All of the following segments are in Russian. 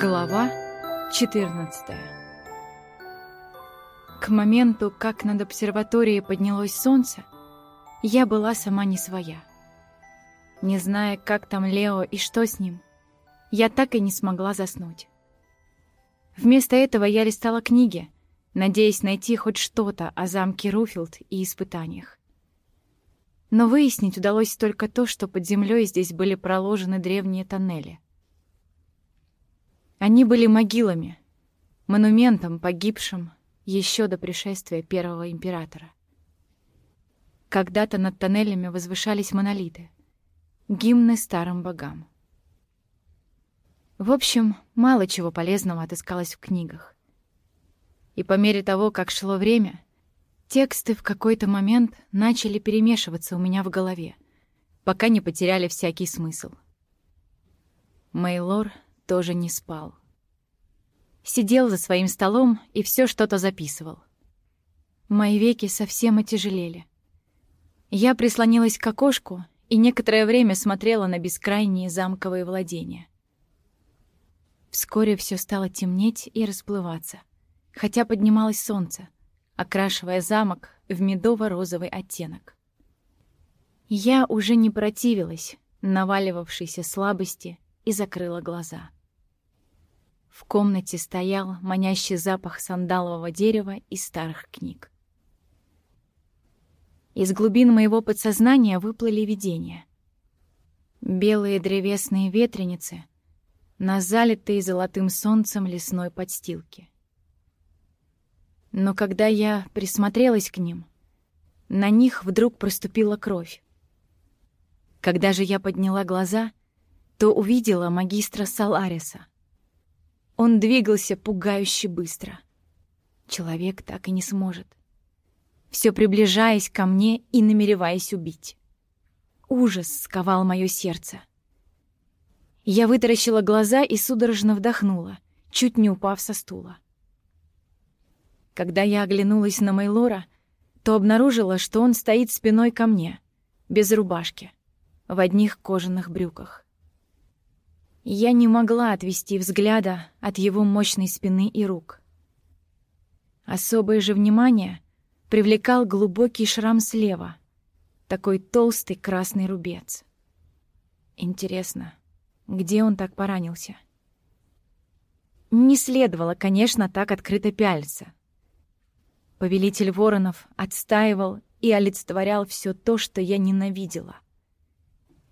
Глава 14 К моменту, как над обсерваторией поднялось солнце, я была сама не своя. Не зная, как там Лео и что с ним, я так и не смогла заснуть. Вместо этого я листала книги, надеясь найти хоть что-то о замке Руфилд и испытаниях. Но выяснить удалось только то, что под землей здесь были проложены древние тоннели — они были могилами, монументом погибшим еще до пришествия первого императора. Когда-то над тоннелями возвышались монолиты, гимны старым богам. В общем, мало чего полезного отыскалось в книгах. И по мере того, как шло время, тексты в какой-то момент начали перемешиваться у меня в голове, пока не потеряли всякий смысл. Мейлор тоже не спал. Сидел за своим столом и все что-то записывал. Мои веки совсем отяжелели. Я прислонилась к окошку и некоторое время смотрела на бескрайние замковые владения. Вскоре все стало темнеть и расплываться, хотя поднималось солнце, окрашивая замок в медово-розовый оттенок. Я уже не противилась наваливавшейся слабости и закрыла глаза. В комнате стоял манящий запах сандалового дерева и старых книг. Из глубин моего подсознания выплыли видения. Белые древесные ветреницы на залитой золотым солнцем лесной подстилке. Но когда я присмотрелась к ним, на них вдруг проступила кровь. Когда же я подняла глаза, то увидела магистра Салариса. Он двигался пугающе быстро. Человек так и не сможет. Все приближаясь ко мне и намереваясь убить. Ужас сковал мое сердце. Я вытаращила глаза и судорожно вдохнула, чуть не упав со стула. Когда я оглянулась на Мейлора, то обнаружила, что он стоит спиной ко мне, без рубашки, в одних кожаных брюках. Я не могла отвести взгляда от его мощной спины и рук. Особое же внимание привлекал глубокий шрам слева, такой толстый красный рубец. Интересно, где он так поранился? Не следовало, конечно, так открыто пялиться. Повелитель воронов отстаивал и олицетворял все то, что я ненавидела.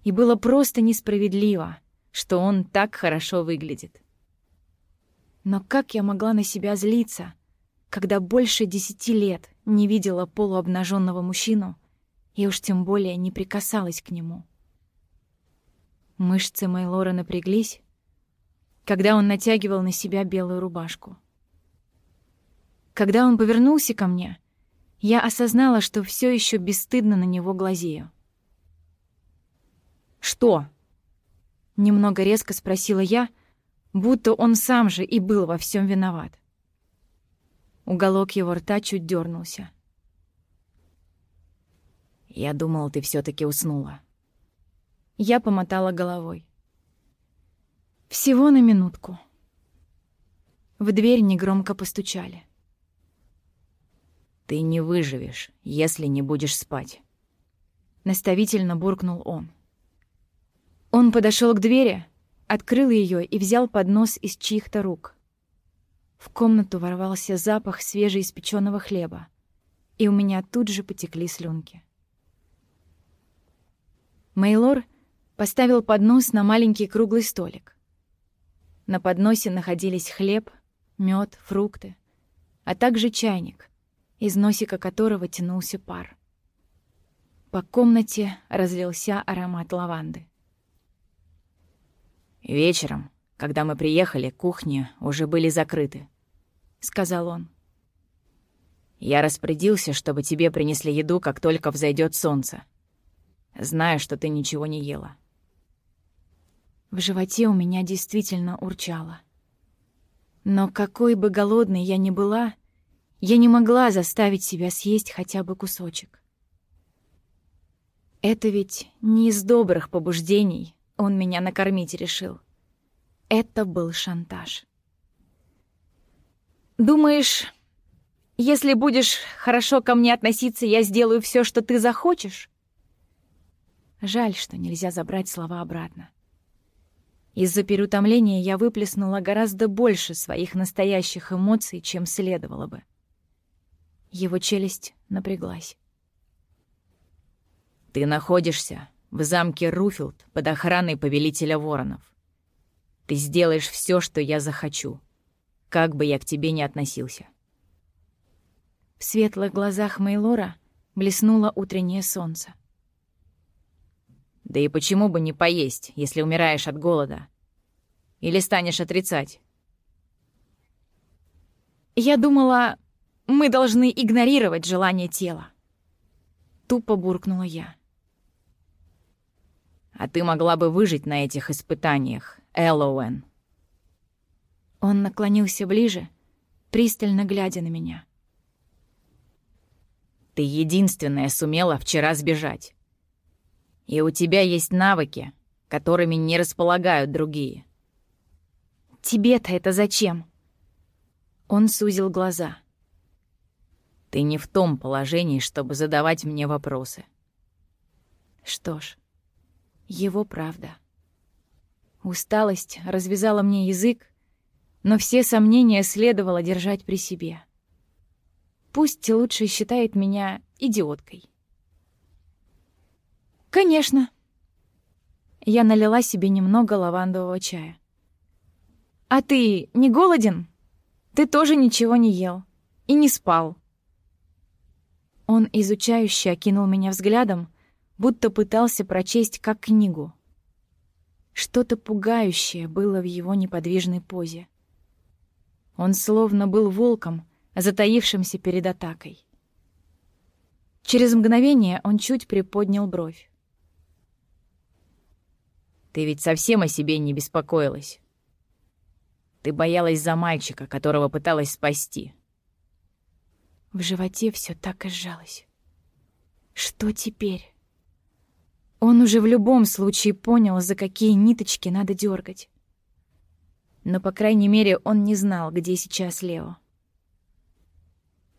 И было просто несправедливо — что он так хорошо выглядит. Но как я могла на себя злиться, когда больше десяти лет не видела полуобнаженного мужчину и уж тем более не прикасалась к нему? Мышцы Мейлора напряглись, когда он натягивал на себя белую рубашку. Когда он повернулся ко мне, я осознала, что все еще бесстыдно на него глазею. «Что?» Немного резко спросила я, будто он сам же и был во всем виноват. Уголок его рта чуть дернулся. «Я думал, ты все таки уснула». Я помотала головой. Всего на минутку. В дверь негромко постучали. «Ты не выживешь, если не будешь спать», — наставительно буркнул он. Он подошел к двери, открыл ее и взял поднос из чьих-то рук. В комнату ворвался запах свежеиспеченного хлеба, и у меня тут же потекли слюнки. Мейлор поставил поднос на маленький круглый столик. На подносе находились хлеб, мед, фрукты, а также чайник, из носика которого тянулся пар. По комнате разлился аромат лаванды. «Вечером, когда мы приехали, кухни уже были закрыты», — сказал он. «Я распорядился, чтобы тебе принесли еду, как только взойдет солнце. Знаю, что ты ничего не ела». В животе у меня действительно урчало. Но какой бы голодной я ни была, я не могла заставить себя съесть хотя бы кусочек. Это ведь не из добрых побуждений он меня накормить решил. Это был шантаж. «Думаешь, если будешь хорошо ко мне относиться, я сделаю все, что ты захочешь?» Жаль, что нельзя забрать слова обратно. Из-за переутомления я выплеснула гораздо больше своих настоящих эмоций, чем следовало бы. Его челюсть напряглась. «Ты находишься в замке Руфилд под охраной повелителя воронов. Ты сделаешь все, что я захочу, как бы я к тебе ни относился». В светлых глазах Мейлора блеснуло утреннее солнце. Да и почему бы не поесть, если умираешь от голода? Или станешь отрицать? Я думала, мы должны игнорировать желание тела. Тупо буркнула я. А ты могла бы выжить на этих испытаниях, Эллоуэн. Он наклонился ближе, пристально глядя на меня. Ты единственная сумела вчера сбежать. И у тебя есть навыки, которыми не располагают другие. Тебе-то это зачем? Он сузил глаза. Ты не в том положении, чтобы задавать мне вопросы. Что ж, его правда. Усталость развязала мне язык, но все сомнения следовало держать при себе. Пусть лучше считает меня идиоткой. «Конечно». Я налила себе немного лавандового чая. «А ты не голоден? Ты тоже ничего не ел и не спал». Он изучающе окинул меня взглядом, будто пытался прочесть как книгу. Что-то пугающее было в его неподвижной позе. Он словно был волком, затаившимся перед атакой. Через мгновение он чуть приподнял бровь. Ты ведь совсем о себе не беспокоилась. Ты боялась за мальчика, которого пыталась спасти. В животе все так и сжалось. Что теперь? Он уже в любом случае понял, за какие ниточки надо дергать. Но, по крайней мере, он не знал, где сейчас Лео.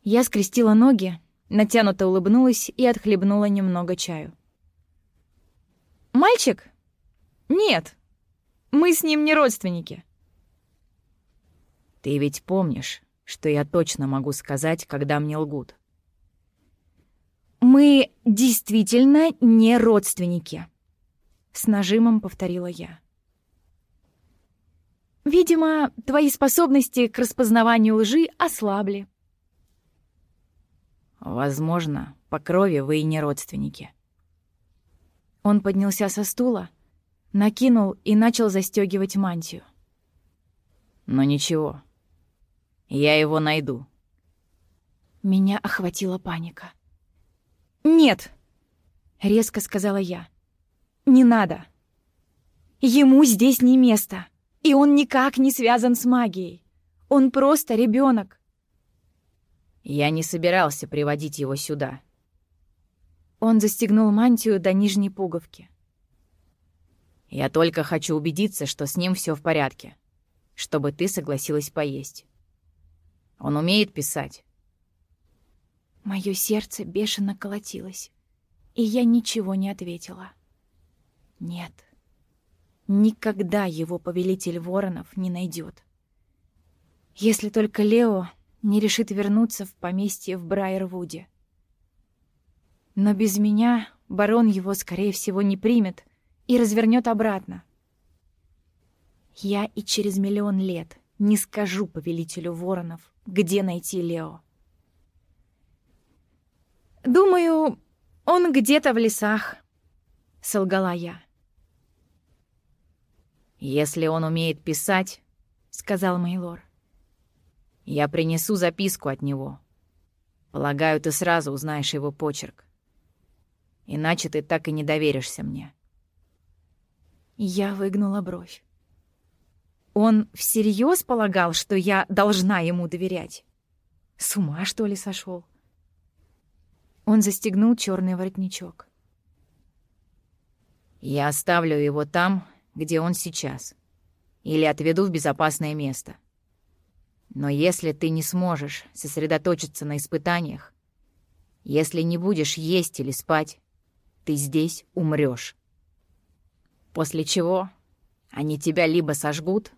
Я скрестила ноги, натянуто улыбнулась и отхлебнула немного чаю. «Мальчик?» «Нет, мы с ним не родственники». «Ты ведь помнишь, что я точно могу сказать, когда мне лгут?» «Мы действительно не родственники», — с нажимом повторила я. «Видимо, твои способности к распознаванию лжи ослабли». «Возможно, по крови вы и не родственники». Он поднялся со стула, накинул и начал застегивать мантию. Но ничего. Я его найду. Меня охватила паника. «Нет!» — резко сказала я. «Не надо. Ему здесь не место, и он никак не связан с магией. Он просто ребенок. Я не собирался приводить его сюда. Он застегнул мантию до нижней пуговки. Я только хочу убедиться, что с ним все в порядке, чтобы ты согласилась поесть. Он умеет писать. Мое сердце бешено колотилось, и я ничего не ответила. Нет, никогда его повелитель воронов не найдет. Если только Лео не решит вернуться в поместье в Брайервуде. Но без меня барон его, скорее всего, не примет и развернет обратно. Я и через миллион лет не скажу повелителю воронов, где найти Лео. «Думаю, он где-то в лесах», — солгала я. «Если он умеет писать», — сказал Мейлор, — «я принесу записку от него. Полагаю, ты сразу узнаешь его почерк. Иначе ты так и не доверишься мне». Я выгнула бровь. Он всерьез полагал, что я должна ему доверять? С ума, что ли, сошел? Он застегнул черный воротничок. «Я оставлю его там, где он сейчас. или отведу в безопасное место. Но если ты не сможешь сосредоточиться на испытаниях, если не будешь есть или спать, ты здесь умрёшь. После чего они тебя либо сожгут,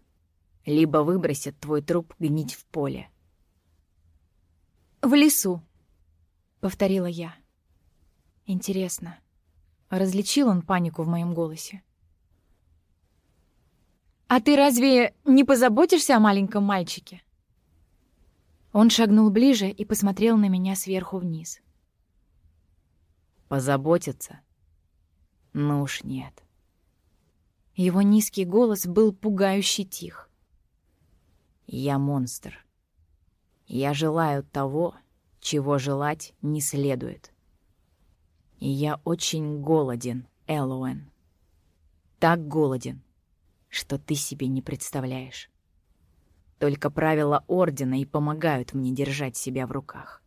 либо выбросят твой труп гнить в поле. «В лесу», — повторила я. Интересно, различил он панику в моем голосе? «А ты разве не позаботишься о маленьком мальчике?» Он шагнул ближе и посмотрел на меня сверху вниз. «Позаботиться? Ну уж нет». Его низкий голос был пугающе тих. «Я монстр. Я желаю того, чего желать не следует. И я очень голоден, Элоэн. Так голоден, что ты себе не представляешь. Только правила Ордена и помогают мне держать себя в руках.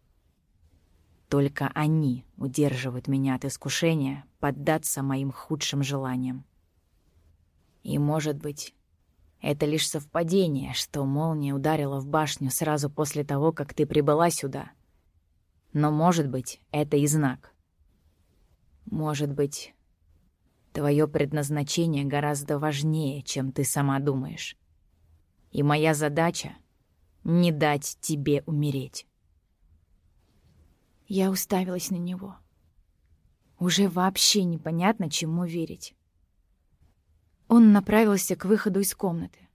Только они удерживают меня от искушения поддаться моим худшим желаниям. И, может быть, это лишь совпадение, что молния ударила в башню сразу после того, как ты прибыла сюда. Но, может быть, это и знак. Может быть, твое предназначение гораздо важнее, чем ты сама думаешь. И моя задача — не дать тебе умереть. Я уставилась на него. Уже вообще непонятно, чему верить. Он направился к выходу из комнаты.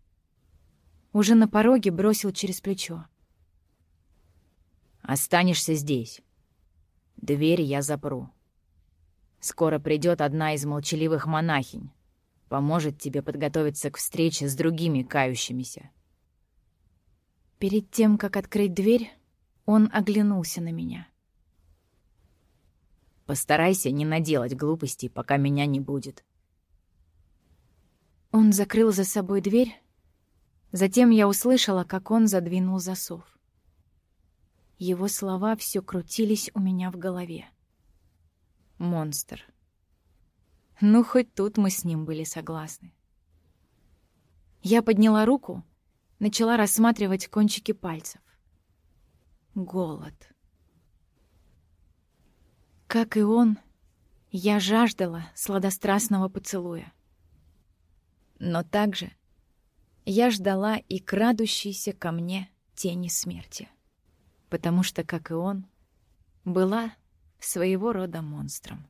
Уже на пороге бросил через плечо. «Останешься здесь. Дверь я запру. Скоро придет одна из молчаливых монахинь. Поможет тебе подготовиться к встрече с другими кающимися». Перед тем, как открыть дверь, он оглянулся на меня. «Постарайся не наделать глупостей, пока меня не будет. Он закрыл за собой дверь. Затем я услышала, как он задвинул засов. Его слова все крутились у меня в голове. Монстр. Ну, хоть тут мы с ним были согласны. Я подняла руку, начала рассматривать кончики пальцев. Голод. Как и он, я жаждала сладострастного поцелуя. Но также я ждала и крадущейся ко мне тени смерти. Потому что, как и он, была своего рода монстром.